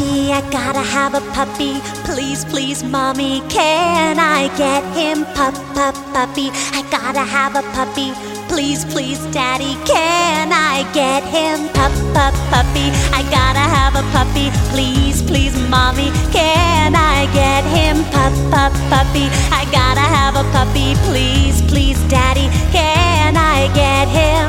puppy, I gotta have a puppy. Please, please, mommy, can I get him? Pup, pup, puppy, I gotta have a puppy. Please, please, daddy, can I get him? Pup, pup, puppy, I gotta have a puppy. Please, please, mommy, can I get him? Pup, pup, puppy, I gotta have a puppy. Please, please, daddy, can I get him?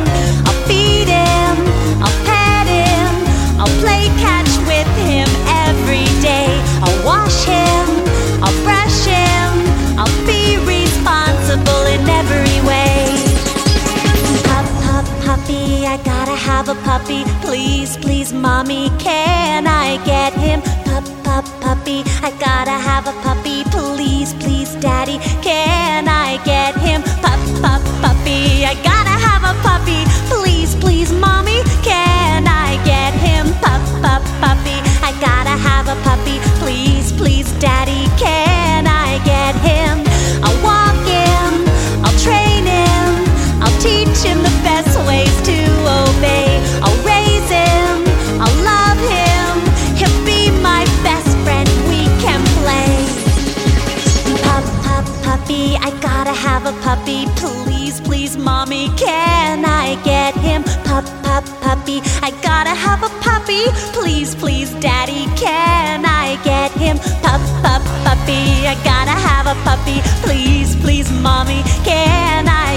Have a puppy. Please, please, mommy, can I get him? Pup, pup, puppy, I gotta have a puppy. Please, please, daddy, can I gotta have a puppy. Please, please, mommy, can I get him? Pup, pup, puppy, I gotta have a puppy. Please, please, daddy, can I get him? Pup, pup, puppy, I gotta have a puppy. Please, please, mommy, can I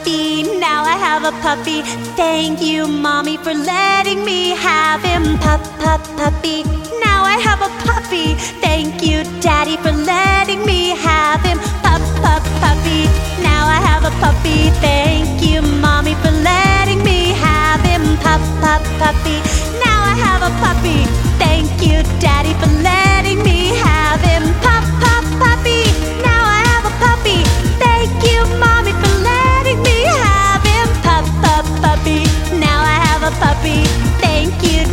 puppy. Now I have a puppy. Thank you, mommy, for letting me have him. Pup, pup, puppy. Now I have a puppy. Thank you, daddy, for letting me have him. Pup, pup, puppy. Now I have a puppy. Thank you, mommy, for letting me have him. Pup, pup, puppy. Now I have a puppy. Thank you, daddy. Thank you.